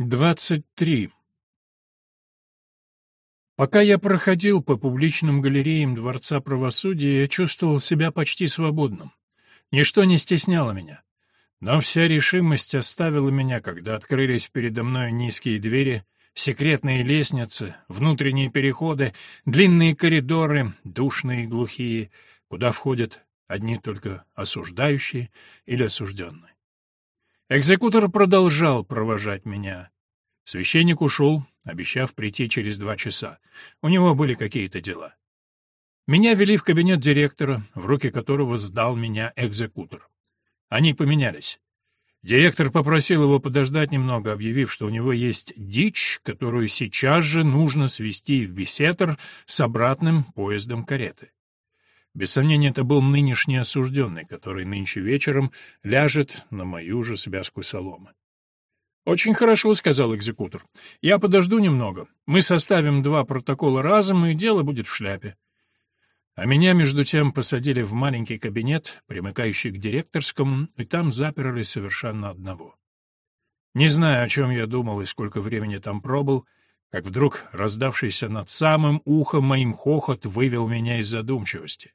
23. Пока я проходил по публичным галереям Дворца правосудия, я чувствовал себя почти свободным. Ничто не стесняло меня. Но вся решимость оставила меня, когда открылись передо мной низкие двери, секретные лестницы, внутренние переходы, длинные коридоры, душные и глухие, куда входят одни только осуждающие или осужденные. Экзекутор продолжал провожать меня. Священник ушел, обещав прийти через два часа. У него были какие-то дела. Меня вели в кабинет директора, в руки которого сдал меня экзекутор. Они поменялись. Директор попросил его подождать немного, объявив, что у него есть дичь, которую сейчас же нужно свести в беседр с обратным поездом кареты. Без сомнения, это был нынешний осужденный, который нынче вечером ляжет на мою же связку соломы. «Очень хорошо», — сказал экзекутор. «Я подожду немного. Мы составим два протокола разом, и дело будет в шляпе». А меня, между тем, посадили в маленький кабинет, примыкающий к директорскому, и там заперли совершенно одного. Не знаю, о чем я думал и сколько времени там пробыл, как вдруг раздавшийся над самым ухом моим хохот вывел меня из задумчивости.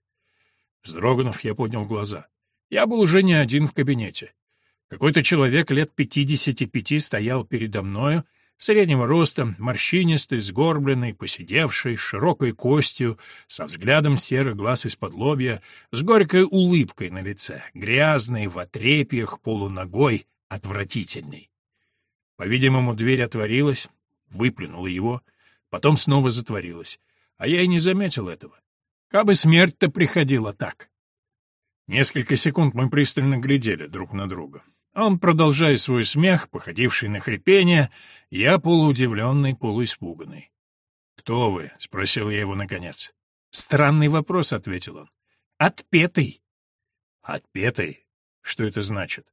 Вздрогнув, я поднял глаза. Я был уже не один в кабинете. Какой-то человек лет пятидесяти пяти стоял передо мною, среднего роста, морщинистый, сгорбленный, посидевший, с широкой костью, со взглядом серых глаз из-под лобья, с горькой улыбкой на лице, грязный, в отрепьях, полуногой, отвратительный. По-видимому, дверь отворилась, выплюнула его, потом снова затворилась, а я и не заметил этого. Кабы смерть-то приходила так. Несколько секунд мы пристально глядели друг на друга. Он, продолжая свой смех, походивший на хрипение, я полуудивленный, полуиспуганный. «Кто вы?» — спросил я его наконец. «Странный вопрос», — ответил он. «Отпетый». «Отпетый? Что это значит?»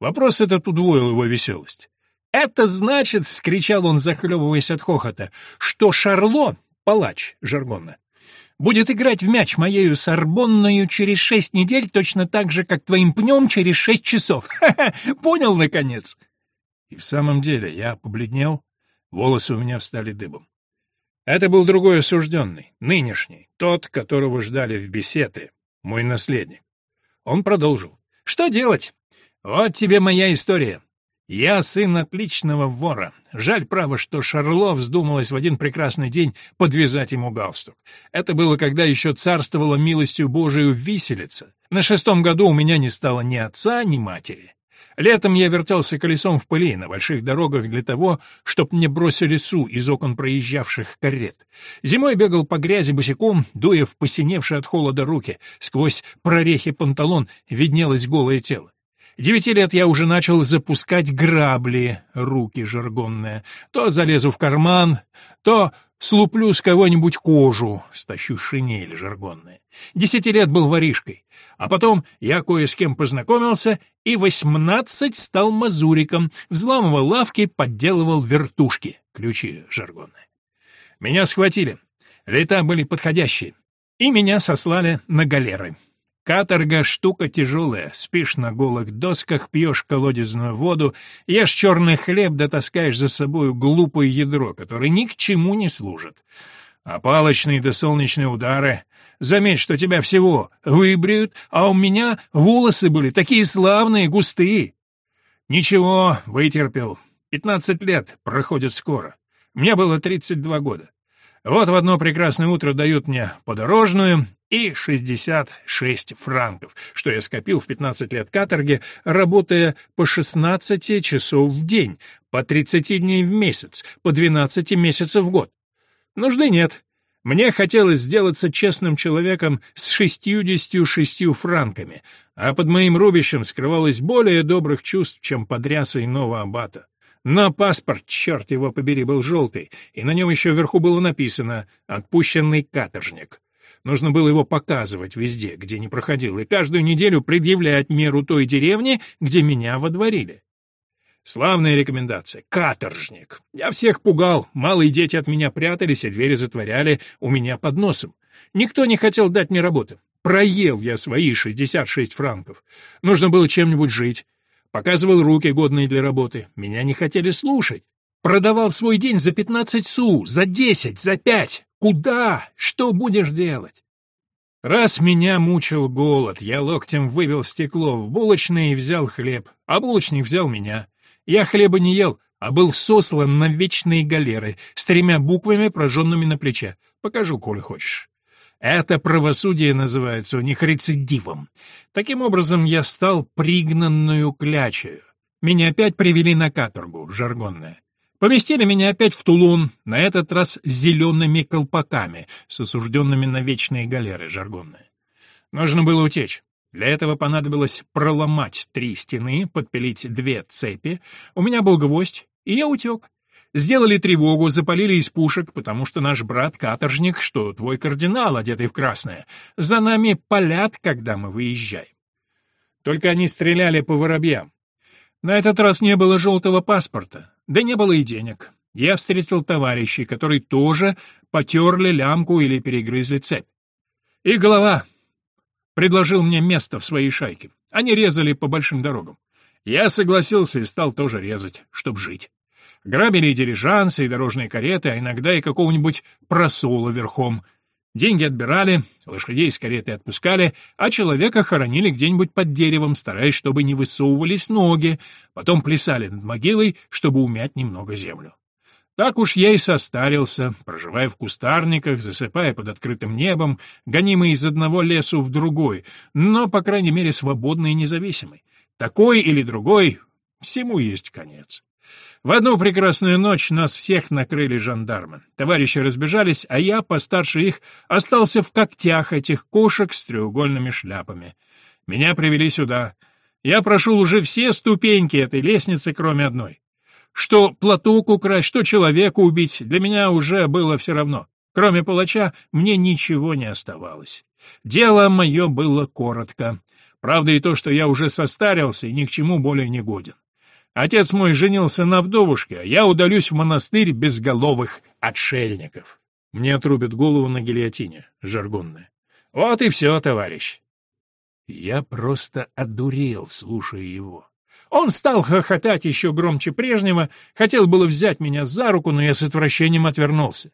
Вопрос этот удвоил его веселость. «Это значит», — скричал он, захлебываясь от хохота, — «что Шарло, палач жаргонно, будет играть в мяч моею сорбонною через шесть недель точно так же, как твоим пнем через шесть часов. Ха-ха, понял, наконец?» И в самом деле я побледнел, волосы у меня встали дыбом. Это был другой осужденный, нынешний, тот, которого ждали в беседе, мой наследник. Он продолжил. «Что делать? Вот тебе моя история. Я сын отличного вора. Жаль, право, что Шарло вздумалось в один прекрасный день подвязать ему галстук. Это было, когда еще царствовала милостью Божию виселица. На шестом году у меня не стало ни отца, ни матери. Летом я вертелся колесом в пыли на больших дорогах для того, чтоб мне бросили су из окон проезжавших карет. Зимой бегал по грязи босиком, дуя в посиневшие от холода руки. Сквозь прорехи панталон виднелось голое тело. Девяти лет я уже начал запускать грабли, руки жаргонные. То залезу в карман, то слуплю с кого-нибудь кожу, стащу шинель жаргонные. Десяти лет был воришкой. А потом я кое с кем познакомился и восемнадцать стал мазуриком, взламывал лавки, подделывал вертушки, ключи жаргонные. Меня схватили. Лета были подходящие. И меня сослали на галеры. Каторга — штука тяжелая. Спишь на голых досках, пьешь колодезную воду, ешь черный хлеб, да таскаешь за собою глупое ядро, которое ни к чему не служит. А палочные да солнечные удары... Заметь, что тебя всего выбреют, а у меня волосы были такие славные, густые. Ничего, вытерпел. Пятнадцать лет проходит скоро. Мне было тридцать два года. Вот в одно прекрасное утро дают мне подорожную и 66 франков, что я скопил в 15 лет каторги, работая по 16 часов в день, по 30 дней в месяц, по 12 месяцев в год. Нужды нет. Мне хотелось сделаться честным человеком с 66 франками, а под моим рубищем скрывалось более добрых чувств, чем под рясой нового аббата. Но паспорт, черт его побери, был желтый, и на нем еще вверху было написано «Отпущенный каторжник». Нужно было его показывать везде, где не проходил, и каждую неделю предъявлять меру той деревни, где меня водворили. Славная рекомендация. Каторжник. Я всех пугал. Малые дети от меня прятались, и двери затворяли у меня под носом. Никто не хотел дать мне работы. Проел я свои 66 франков. Нужно было чем-нибудь жить. Показывал руки, годные для работы. Меня не хотели слушать. Продавал свой день за пятнадцать су, за десять, за пять. Куда? Что будешь делать? Раз меня мучил голод, я локтем выбил стекло в булочной и взял хлеб, а булочник взял меня. Я хлеба не ел, а был сослан на вечные галеры с тремя буквами, прожженными на плече. Покажу, коли хочешь. Это правосудие называется у них рецидивом. Таким образом, я стал пригнанную клячею. Меня опять привели на каторгу, жаргонная. Поместили меня опять в Тулун, на этот раз с зелеными колпаками, с осужденными на вечные галеры, жаргонные. Нужно было утечь. Для этого понадобилось проломать три стены, подпилить две цепи. У меня был гвоздь, и я утек. Сделали тревогу, запалили из пушек, потому что наш брат-каторжник, что твой кардинал, одетый в красное, за нами палят, когда мы выезжаем. Только они стреляли по воробьям. На этот раз не было желтого паспорта, да не было и денег. Я встретил товарищей, которые тоже потерли лямку или перегрызли цепь. И голова предложил мне место в своей шайке. Они резали по большим дорогам. Я согласился и стал тоже резать, чтобы жить. Грабили и дирижансы, и дорожные кареты, а иногда и какого-нибудь просола верхом. Деньги отбирали, лошадей из кареты отпускали, а человека хоронили где-нибудь под деревом, стараясь, чтобы не высовывались ноги, потом плясали над могилой, чтобы умять немного землю. Так уж я и состарился, проживая в кустарниках, засыпая под открытым небом, гонимый из одного лесу в другой, но, по крайней мере, свободный и независимый. Такой или другой, всему есть конец. В одну прекрасную ночь нас всех накрыли жандармы. Товарищи разбежались, а я, постарше их, остался в когтях этих кошек с треугольными шляпами. Меня привели сюда. Я прошел уже все ступеньки этой лестницы, кроме одной. Что платок украсть, что человека убить, для меня уже было все равно. Кроме палача, мне ничего не оставалось. Дело мое было коротко. Правда и то, что я уже состарился и ни к чему более не годен. Отец мой женился на вдовушке, а я удалюсь в монастырь безголовых отшельников. Мне отрубят голову на гильотине, жаргонная. Вот и все, товарищ. Я просто одурел, слушая его. Он стал хохотать еще громче прежнего, хотел было взять меня за руку, но я с отвращением отвернулся.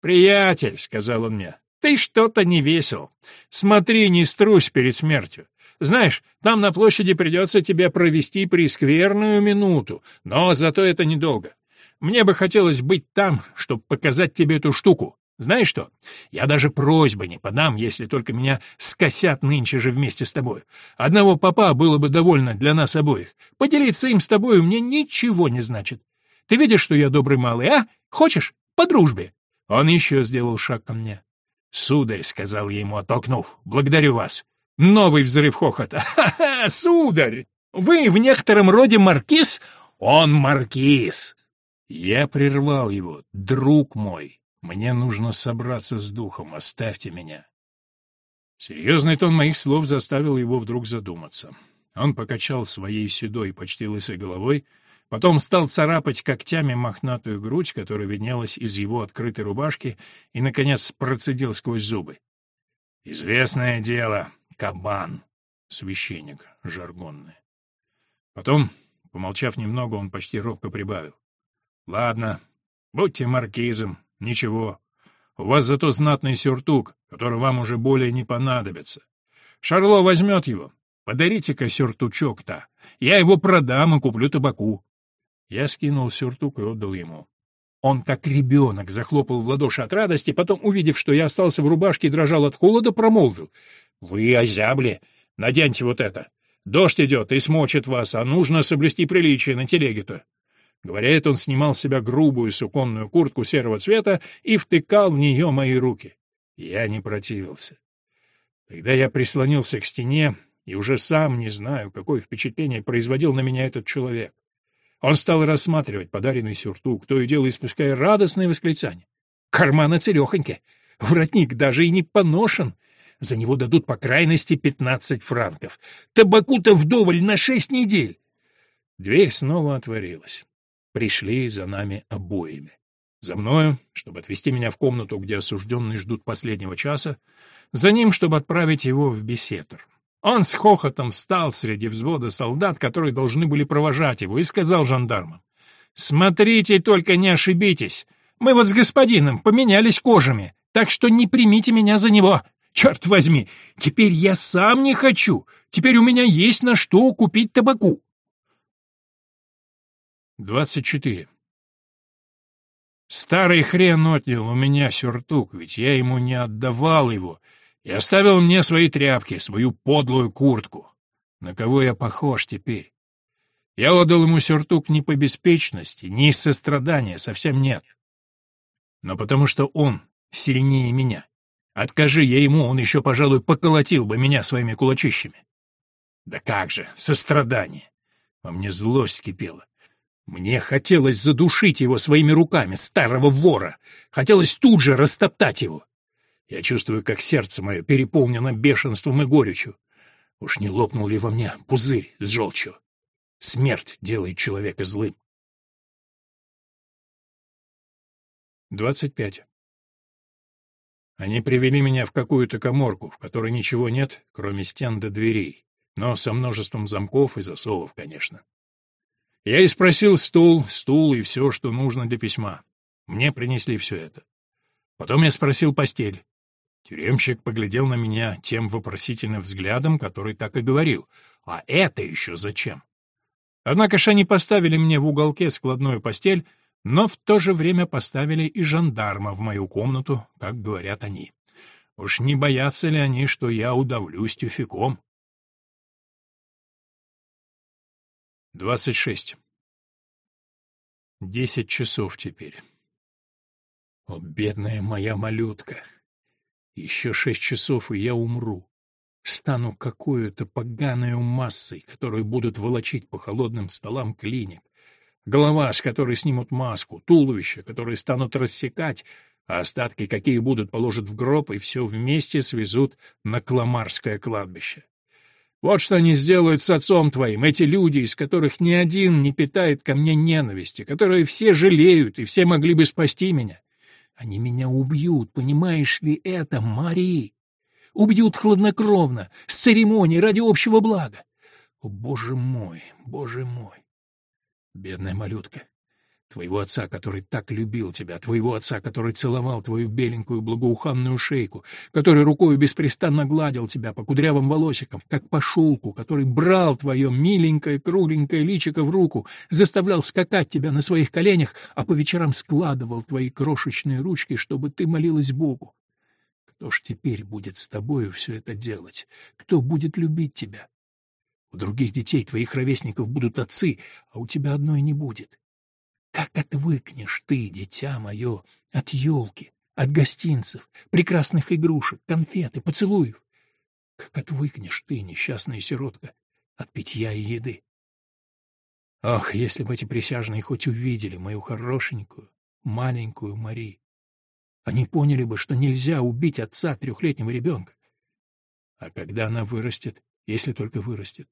«Приятель», — сказал он мне, — «ты что-то не весел. Смотри, не струсь перед смертью. Знаешь, там на площади придется тебе провести прескверную минуту, но зато это недолго. Мне бы хотелось быть там, чтобы показать тебе эту штуку. Знаешь что? Я даже просьбы не подам, если только меня скосят нынче же вместе с тобой. Одного папа было бы довольно для нас обоих. Поделиться им с тобой мне ничего не значит. Ты видишь, что я добрый малый, а? Хочешь? По дружбе. Он еще сделал шаг ко мне. «Сударь», — сказал я ему, оттолкнув, — «благодарю вас. Новый взрыв хохота. «Ха-ха, сударь! Вы в некотором роде маркиз? Он маркиз!» Я прервал его. «Друг мой, мне нужно собраться с духом, оставьте меня». Серьезный тон моих слов заставил его вдруг задуматься. Он покачал своей седой, почти лысой головой, потом стал царапать когтями мохнатую грудь, которая виднелась из его открытой рубашки, и, наконец, процедил сквозь зубы. «Известное дело. Кабан. Священник жаргонный. Потом, помолчав немного, он почти робко прибавил. Ладно, будьте маркизом, ничего. У вас зато знатный сюртук, который вам уже более не понадобится. Шарло возьмет его. Подарите-ка сюртучок-то. Я его продам и куплю табаку. Я скинул сюртук и отдал ему. Он, как ребенок, захлопал в ладоши от радости, потом, увидев, что я остался в рубашке и дрожал от холода, промолвил. «Вы озябли? Наденьте вот это. Дождь идет и смочит вас, а нужно соблюсти приличие на телеге-то». Говоря это, он снимал с себя грубую суконную куртку серого цвета и втыкал в нее мои руки. Я не противился. Когда я прислонился к стене, и уже сам не знаю, какое впечатление производил на меня этот человек. Он стал рассматривать подаренный сюртук, то и дело испуская радостные восклицания. Карманы целехоньки, воротник даже и не поношен, за него дадут по крайности пятнадцать франков. Табаку-то вдоволь на шесть недель. Дверь снова отворилась. Пришли за нами обоими. За мною, чтобы отвезти меня в комнату, где осужденные ждут последнего часа, за ним, чтобы отправить его в беседр. Он с хохотом встал среди взвода солдат, которые должны были провожать его, и сказал жандармам, Смотрите, только не ошибитесь. Мы вот с господином поменялись кожами, так что не примите меня за него. Черт возьми, теперь я сам не хочу. Теперь у меня есть на что купить табаку. 24. Старый хрен отнял у меня сюртук, ведь я ему не отдавал его, и оставил мне свои тряпки, свою подлую куртку. На кого я похож теперь? Я отдал ему сюртук не по беспечности, не из сострадания, совсем нет. Но потому что он сильнее меня. Откажи я ему, он еще, пожалуй, поколотил бы меня своими кулачищами. Да как же, сострадание! Во мне злость кипела. Мне хотелось задушить его своими руками, старого вора. Хотелось тут же растоптать его. Я чувствую, как сердце мое переполнено бешенством и горечью. Уж не лопнул ли во мне пузырь с желчью? Смерть делает человека злым. 25. Они привели меня в какую-то коморку, в которой ничего нет, кроме стен до дверей, но со множеством замков и засовов, конечно. Я и спросил стул, стул и все, что нужно для письма. Мне принесли все это. Потом я спросил постель. Тюремщик поглядел на меня тем вопросительным взглядом, который так и говорил. «А это еще зачем?» Однако ж они поставили мне в уголке складную постель, но в то же время поставили и жандарма в мою комнату, как говорят они. Уж не боятся ли они, что я удавлюсь тюфяком? 26. Десять часов теперь. О, бедная моя малютка! Еще шесть часов, и я умру. Стану какой-то поганой массой, которую будут волочить по холодным столам клиник. Голова, с которой снимут маску, туловище, которое станут рассекать, а остатки, какие будут, положат в гроб, и все вместе свезут на Кламарское кладбище. Вот что они сделают с отцом твоим, эти люди, из которых ни один не питает ко мне ненависти, которые все жалеют и все могли бы спасти меня. Они меня убьют, понимаешь ли это, Мари? Убьют хладнокровно, с церемонией, ради общего блага. О, боже мой, боже мой! Бедная малютка, Твоего отца, который так любил тебя, твоего отца, который целовал твою беленькую благоуханную шейку, который рукой беспрестанно гладил тебя по кудрявым волосикам, как по шелку, который брал твое миленькое кругленькое личико в руку, заставлял скакать тебя на своих коленях, а по вечерам складывал твои крошечные ручки, чтобы ты молилась Богу. Кто ж теперь будет с тобою все это делать? Кто будет любить тебя? У других детей твоих ровесников будут отцы, а у тебя одной не будет. Как отвыкнешь ты, дитя мое, от елки, от гостинцев, прекрасных игрушек, конфет и поцелуев? Как отвыкнешь ты, несчастная сиротка, от питья и еды? Ах, если бы эти присяжные хоть увидели мою хорошенькую, маленькую Мари! Они поняли бы, что нельзя убить отца трехлетнего ребенка. А когда она вырастет, если только вырастет,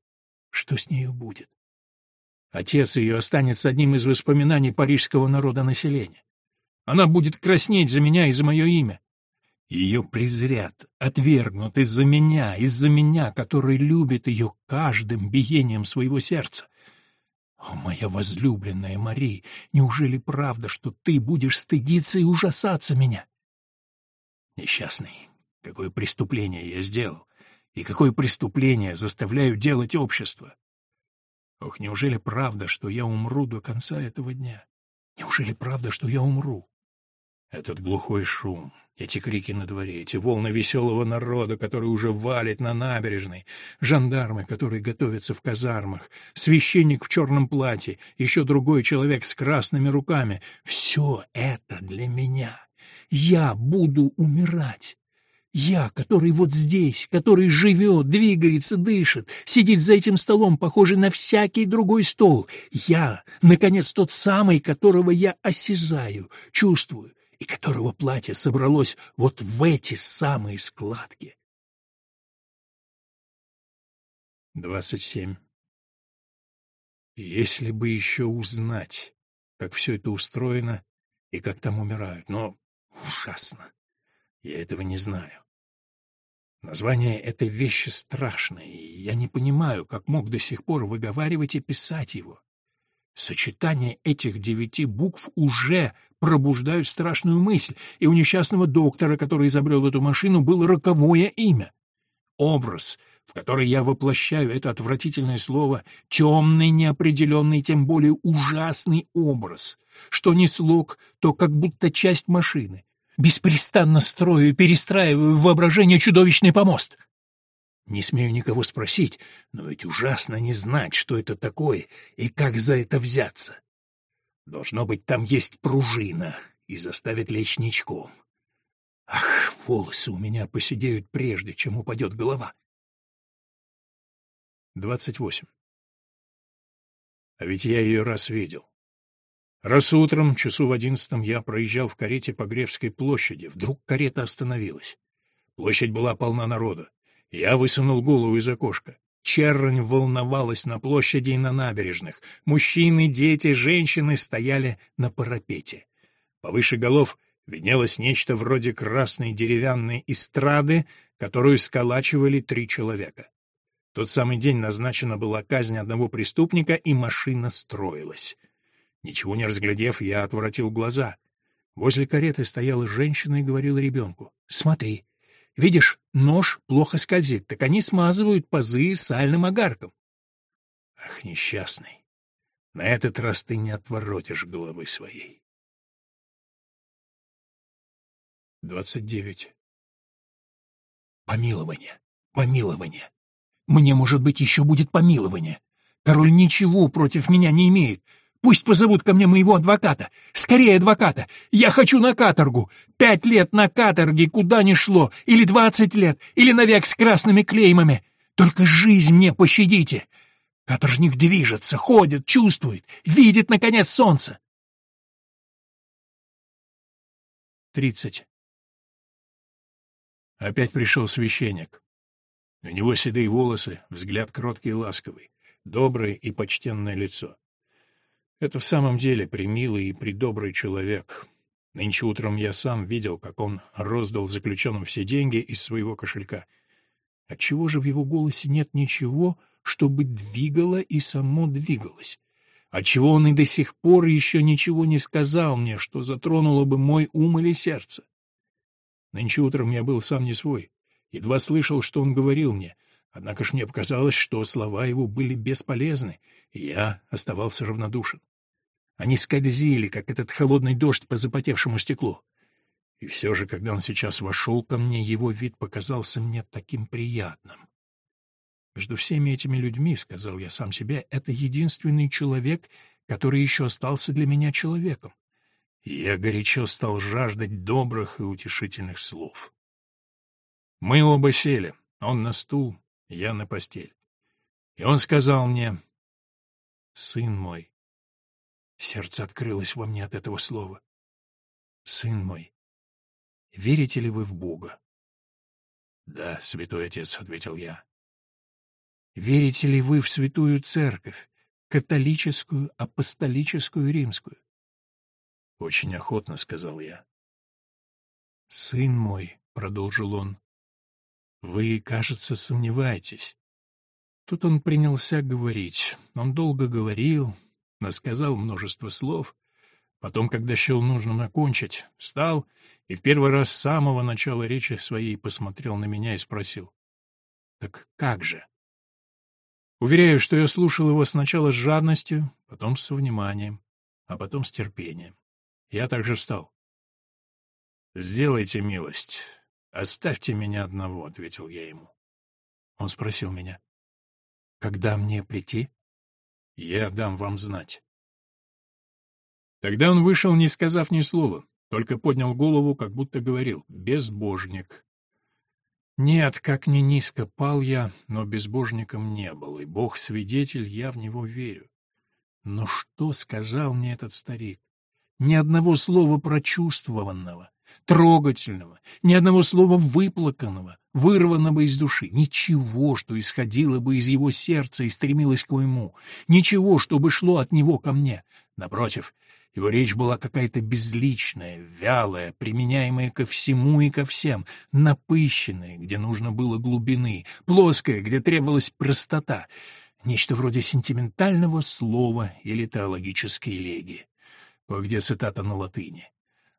что с нею будет? Отец ее останется одним из воспоминаний парижского народонаселения. Она будет краснеть за меня и за мое имя. Ее презрят, отвергнут из-за меня, из-за меня, который любит ее каждым биением своего сердца. О, моя возлюбленная Мари, неужели правда, что ты будешь стыдиться и ужасаться меня? Несчастный, какое преступление я сделал, и какое преступление заставляю делать общество. Ох, неужели правда, что я умру до конца этого дня? Неужели правда, что я умру? Этот глухой шум, эти крики на дворе, эти волны веселого народа, который уже валит на набережной, жандармы, которые готовятся в казармах, священник в черном платье, еще другой человек с красными руками — все это для меня. Я буду умирать. Я, который вот здесь, который живет, двигается, дышит, сидит за этим столом, похожий на всякий другой стол. Я, наконец, тот самый, которого я осязаю, чувствую, и которого платье собралось вот в эти самые складки. 27. Если бы еще узнать, как все это устроено и как там умирают, но ужасно. Я этого не знаю. Название этой вещи страшное, и я не понимаю, как мог до сих пор выговаривать и писать его. Сочетание этих девяти букв уже пробуждают страшную мысль, и у несчастного доктора, который изобрел эту машину, было роковое имя. Образ, в который я воплощаю это отвратительное слово, темный, неопределенный, тем более ужасный образ, что не слог, то как будто часть машины. Беспрестанно строю и перестраиваю в воображение чудовищный помост. Не смею никого спросить, но ведь ужасно не знать, что это такое и как за это взяться. Должно быть, там есть пружина и заставит лечь ничком. Ах, волосы у меня посидеют прежде, чем упадет голова. 28. А ведь я ее раз видел. Раз утром, часу в одиннадцатом, я проезжал в карете по Гревской площади. Вдруг карета остановилась. Площадь была полна народа. Я высунул голову из окошка. Чернь волновалась на площади и на набережных. Мужчины, дети, женщины стояли на парапете. Повыше голов виднелось нечто вроде красной деревянной эстрады, которую сколачивали три человека. тот самый день назначена была казнь одного преступника, и машина строилась. Ничего не разглядев, я отворотил глаза. Возле кареты стояла женщина и говорила ребенку. «Смотри, Видишь, нож плохо скользит, так они смазывают пазы сальным огарком. Ах, несчастный, на этот раз ты не отворотишь головы своей. 29. Помилование, помилование. Мне, может быть, еще будет помилование. Король ничего против меня не имеет. Пусть позовут ко мне моего адвоката. Скорее адвоката. Я хочу на каторгу. Пять лет на каторге, куда ни шло. Или двадцать лет. Или навек с красными клеймами. Только жизнь мне пощадите. Каторжник движется, ходит, чувствует. Видит, наконец, солнце. Тридцать. Опять пришел священник. У него седые волосы, взгляд кроткий и ласковый, доброе и почтенное лицо. Это в самом деле примилый и придобрый человек. Нынче утром я сам видел, как он роздал заключенным все деньги из своего кошелька. Отчего же в его голосе нет ничего, чтобы двигало и само двигалось? Отчего он и до сих пор еще ничего не сказал мне, что затронуло бы мой ум или сердце? Нынче утром я был сам не свой, едва слышал, что он говорил мне, однако ж мне показалось, что слова его были бесполезны, и я оставался равнодушен. Они скользили, как этот холодный дождь по запотевшему стеклу. И все же, когда он сейчас вошел ко мне, его вид показался мне таким приятным. Между всеми этими людьми, — сказал я сам себе, — это единственный человек, который еще остался для меня человеком. И я горячо стал жаждать добрых и утешительных слов. Мы оба сели, он на стул, я на постель. И он сказал мне, «Сын мой, Сердце открылось во мне от этого слова. «Сын мой, верите ли вы в Бога?» «Да, святой отец», — ответил я. «Верите ли вы в святую церковь, католическую, апостолическую, римскую?» «Очень охотно», — сказал я. «Сын мой», — продолжил он, — «вы, кажется, сомневаетесь». Тут он принялся говорить. Он долго говорил, насказал множество слов. Потом, когда счел нужным окончить, встал и в первый раз с самого начала речи своей посмотрел на меня и спросил. «Так как же?» Уверяю, что я слушал его сначала с жадностью, потом с вниманием, а потом с терпением. Я также встал. «Сделайте милость. Оставьте меня одного», — ответил я ему. Он спросил меня. «Когда мне прийти?» Я дам вам знать. Тогда он вышел, не сказав ни слова, только поднял голову, как будто говорил «безбожник». Нет, как ни низко пал я, но безбожником не был, и Бог свидетель, я в него верю. Но что сказал мне этот старик? Ни одного слова прочувствованного, трогательного, ни одного слова выплаканного, вырванного из души, ничего, что исходило бы из его сердца и стремилось к моему, ничего, чтобы шло от него ко мне. Напротив, его речь была какая-то безличная, вялая, применяемая ко всему и ко всем, напыщенная, где нужно было глубины, плоская, где требовалась простота. Нечто вроде сентиментального слова или теологической элегии. Кое-где цитата на латыни.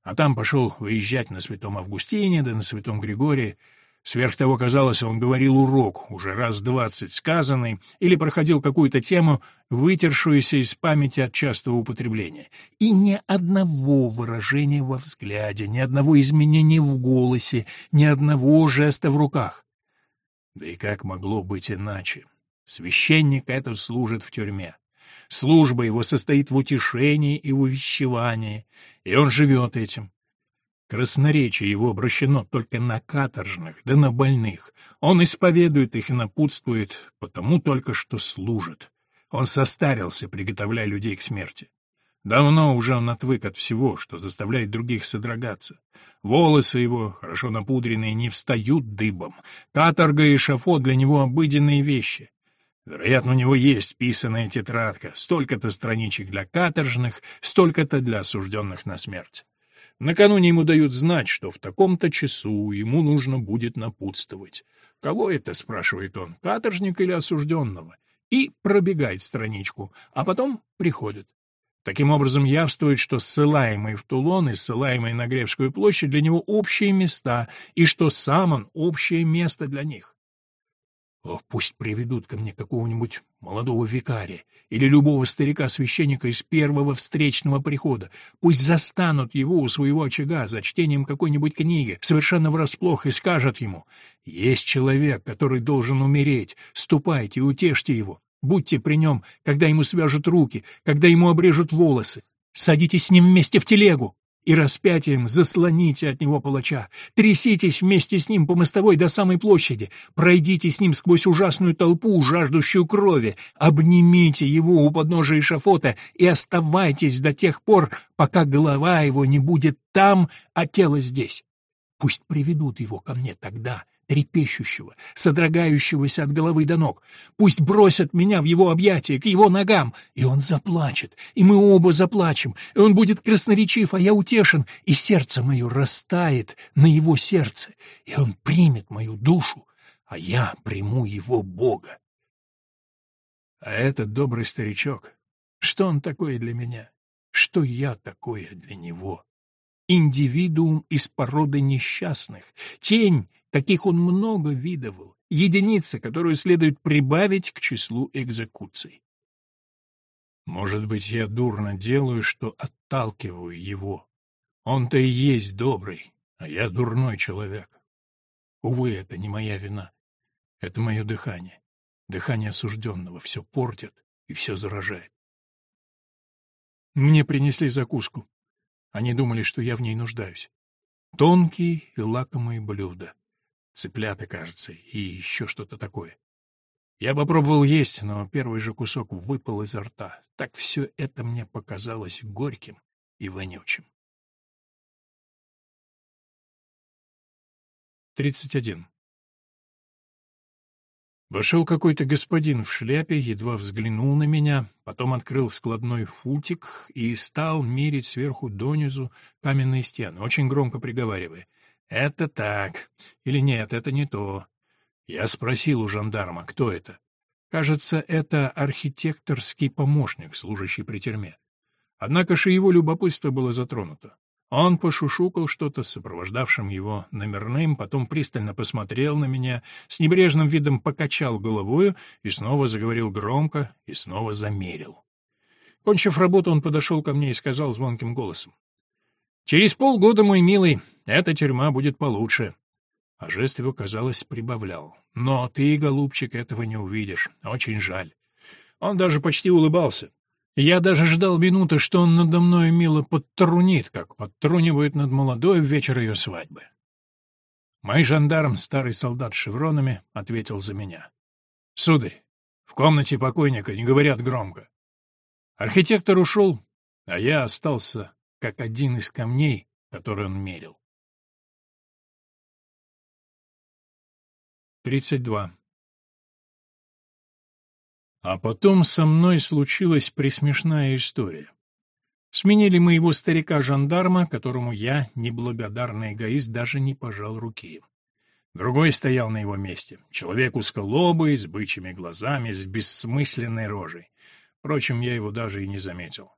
А там пошел выезжать на святом Августине да на святом Григории, Сверх того, казалось, он говорил урок, уже раз двадцать сказанный, или проходил какую-то тему, вытершуюся из памяти от частого употребления. И ни одного выражения во взгляде, ни одного изменения в голосе, ни одного жеста в руках. Да и как могло быть иначе? Священник этот служит в тюрьме. Служба его состоит в утешении и увещевании, и он живет этим. Красноречие его обращено только на каторжных, да на больных. Он исповедует их и напутствует, потому только что служит. Он состарился, приготовляя людей к смерти. Давно уже он отвык от всего, что заставляет других содрогаться. Волосы его, хорошо напудренные, не встают дыбом. Каторга и шафо для него обыденные вещи. Вероятно, у него есть писаная тетрадка, столько-то страничек для каторжных, столько-то для осужденных на смерть. Накануне ему дают знать, что в таком-то часу ему нужно будет напутствовать. «Кого это?» — спрашивает он, — «каторжника или осужденного?» И пробегает страничку, а потом приходит. Таким образом, явствует, что ссылаемый в Тулон и ссылаемый на Гревскую площадь для него общие места, и что сам он — общее место для них. О, пусть приведут ко мне какого-нибудь молодого викария или любого старика-священника из первого встречного прихода. Пусть застанут его у своего очага за чтением какой-нибудь книги, совершенно врасплох, и скажут ему, «Есть человек, который должен умереть, ступайте, утешьте его, будьте при нем, когда ему свяжут руки, когда ему обрежут волосы, садитесь с ним вместе в телегу, и распятием заслоните от него палача. Тряситесь вместе с ним по мостовой до самой площади. Пройдите с ним сквозь ужасную толпу, жаждущую крови. Обнимите его у подножия эшафота и оставайтесь до тех пор, пока голова его не будет там, а тело здесь. Пусть приведут его ко мне тогда, трепещущего, содрогающегося от головы до ног. Пусть бросят меня в его объятия, к его ногам, и он заплачет, и мы оба заплачем, и он будет красноречив, а я утешен, и сердце мое растает на его сердце, и он примет мою душу, а я приму его Бога. А этот добрый старичок, что он такое для меня? Что я такое для него? Индивидуум из породы несчастных, тень каких он много видывал, единица, которую следует прибавить к числу экзекуций. Может быть, я дурно делаю, что отталкиваю его. Он-то и есть добрый, а я дурной человек. Увы, это не моя вина. Это мое дыхание. Дыхание осужденного все портит и все заражает. Мне принесли закуску. Они думали, что я в ней нуждаюсь. Тонкие и лакомые блюда. Цыплята, кажется, и еще что-то такое. Я попробовал есть, но первый же кусок выпал изо рта. Так все это мне показалось горьким и вонючим. 31. Вошел какой-то господин в шляпе, едва взглянул на меня, потом открыл складной футик и стал мерить сверху донизу каменные стены, очень громко приговаривая — это так. Или нет, это не то. Я спросил у жандарма, кто это. Кажется, это архитекторский помощник, служащий при тюрьме. Однако же его любопытство было затронуто. Он пошушукал что-то с сопровождавшим его номерным, потом пристально посмотрел на меня, с небрежным видом покачал головою и снова заговорил громко и снова замерил. Кончив работу, он подошел ко мне и сказал звонким голосом. Через полгода, мой милый, эта тюрьма будет получше. А жест его, казалось, прибавлял. Но ты, голубчик, этого не увидишь. Очень жаль. Он даже почти улыбался. Я даже ждал минуты, что он надо мной мило подтрунит, как подтрунивает над молодой в вечер ее свадьбы. Мой жандарм, старый солдат с шевронами, ответил за меня. — Сударь, в комнате покойника не говорят громко. Архитектор ушел, а я остался как один из камней, который он мерил. 32. А потом со мной случилась присмешная история. Сменили моего старика-жандарма, которому я, неблагодарный эгоист, даже не пожал руки. Другой стоял на его месте. Человек узколобый, с бычьими глазами, с бессмысленной рожей. Впрочем, я его даже и не заметил.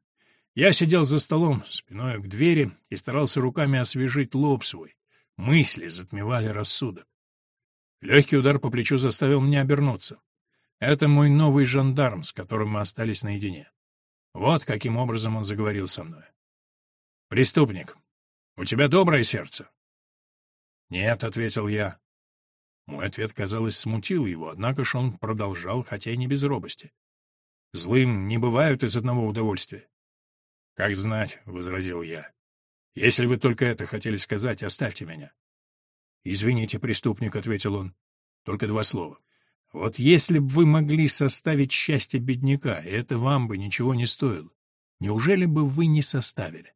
Я сидел за столом, спиной к двери, и старался руками освежить лоб свой. Мысли затмевали рассудок. Легкий удар по плечу заставил меня обернуться. Это мой новый жандарм, с которым мы остались наедине. Вот каким образом он заговорил со мной. «Преступник, у тебя доброе сердце?» «Нет», — ответил я. Мой ответ, казалось, смутил его, однако ж он продолжал, хотя и не без робости. «Злым не бывают из одного удовольствия». «Как знать», — возразил я. «Если вы только это хотели сказать, оставьте меня». «Извините, преступник», — ответил он. «Только два слова. Вот если бы вы могли составить счастье бедняка, это вам бы ничего не стоило. Неужели бы вы не составили?»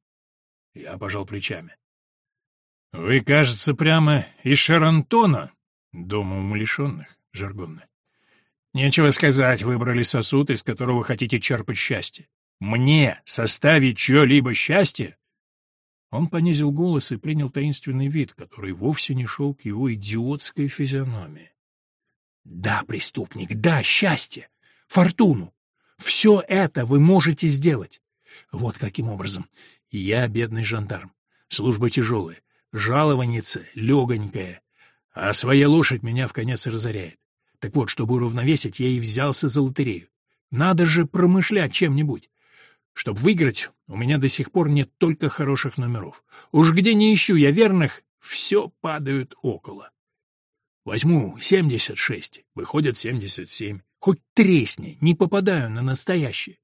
Я пожал плечами. «Вы, кажется, прямо из Шарантона, дома умалишенных, жаргонно. Нечего сказать, выбрали сосуд, из которого хотите черпать счастье. Мне составить чье-либо счастье?» Он понизил голос и принял таинственный вид, который вовсе не шел к его идиотской физиономии. «Да, преступник, да, счастье, фортуну. Все это вы можете сделать. Вот каким образом. Я бедный жандарм, служба тяжелая, жалованица легонькая, а своя лошадь меня в конец разоряет. Так вот, чтобы уравновесить, я и взялся за лотерею. Надо же промышлять чем-нибудь. Чтобы выиграть, у меня до сих пор нет только хороших номеров. Уж где не ищу я верных, все падают около. Возьму 76, выходит 77. Хоть тресни, не попадаю на настоящие.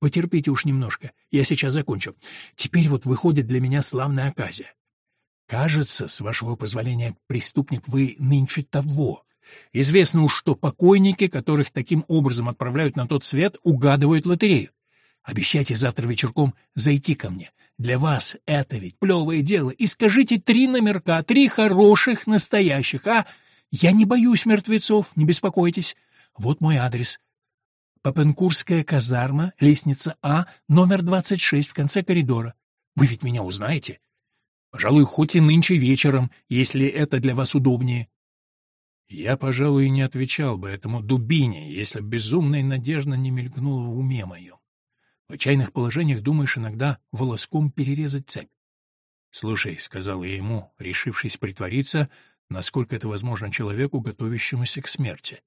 Потерпите уж немножко, я сейчас закончу. Теперь вот выходит для меня славная оказия. Кажется, с вашего позволения, преступник, вы нынче того. Известно уж, что покойники, которых таким образом отправляют на тот свет, угадывают лотерею. Обещайте завтра вечерком зайти ко мне. Для вас это ведь плевое дело. И скажите три номерка, три хороших, настоящих, а? Я не боюсь мертвецов, не беспокойтесь. Вот мой адрес. Папенкурская казарма, лестница А, номер 26 в конце коридора. Вы ведь меня узнаете? Пожалуй, хоть и нынче вечером, если это для вас удобнее. Я, пожалуй, не отвечал бы этому дубине, если безумная надежда не мелькнула в уме моем. В отчаянных положениях думаешь иногда волоском перерезать цепь. «Слушай», — сказал я ему, решившись притвориться, насколько это возможно человеку, готовящемуся к смерти.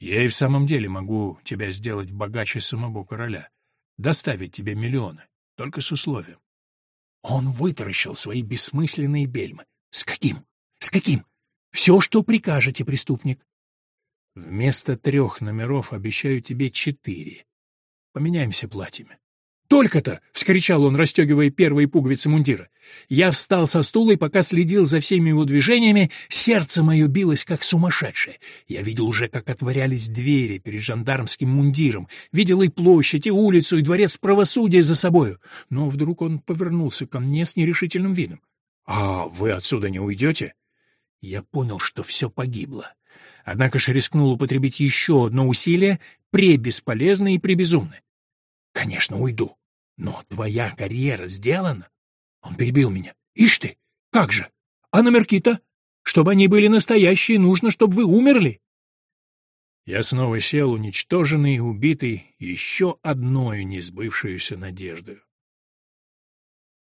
«Я и в самом деле могу тебя сделать богаче самого короля, доставить тебе миллионы, только с условием». Он вытаращил свои бессмысленные бельмы. «С каким? С каким? Все, что прикажете, преступник». «Вместо трех номеров обещаю тебе четыре. Поменяемся платьями. «Только-то!» — вскричал он, расстегивая первые пуговицы мундира. Я встал со стула и пока следил за всеми его движениями, сердце мое билось как сумасшедшее. Я видел уже, как отворялись двери перед жандармским мундиром, видел и площадь, и улицу, и дворец правосудия за собою. Но вдруг он повернулся ко мне с нерешительным видом. «А вы отсюда не уйдете?» Я понял, что все погибло. Однако же рискнул употребить еще одно усилие, пребесполезное и пребезумное. Конечно, уйду. Но твоя карьера сделана. Он перебил меня. Ишь ты, как же? А номерки-то? Чтобы они были настоящие, нужно, чтобы вы умерли. Я снова сел, уничтоженный убитый еще одной несбывшуюся надеждой.